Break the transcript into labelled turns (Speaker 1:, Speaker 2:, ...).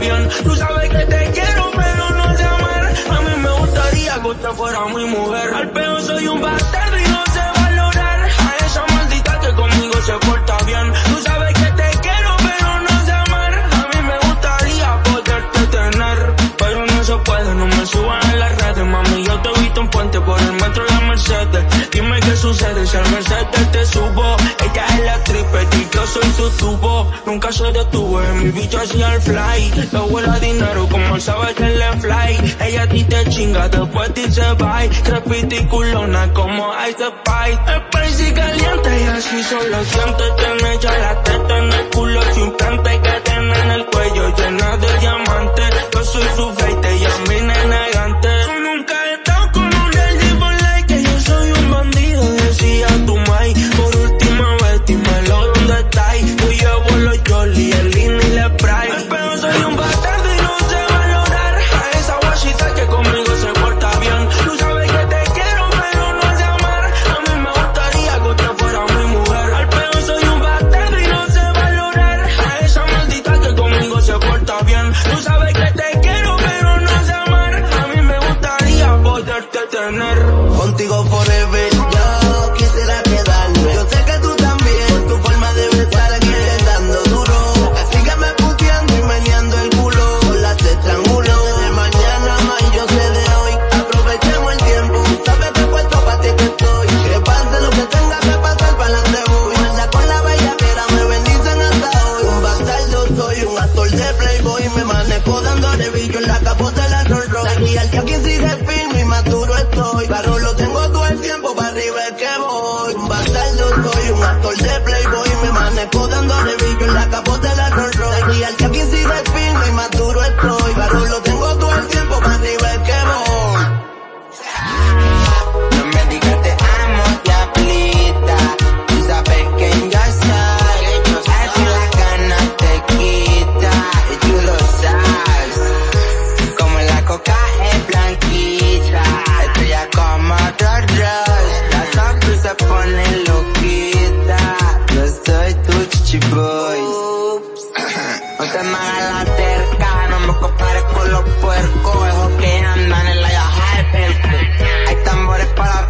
Speaker 1: Tú sabes que te quiero, pero no te amar. A mí me gustaría que usted fuera muy mujer. Ella es la stripper y yo soy su tubo. Nunca se detuvo en mi bicho hacía el fly. No vuela dinero como sabes que le fly. Ella a ti te chinga, después dice bye. Crepita y culona como Ice Spice. Spicy caliente y así solo siente. Tiene ya la teta en el culo, su que tiene en el cuello llena de diamantes. Yo soy su fake
Speaker 2: más no me compares con los puercos, esos que andan en la yaja de perco. Hay tambores para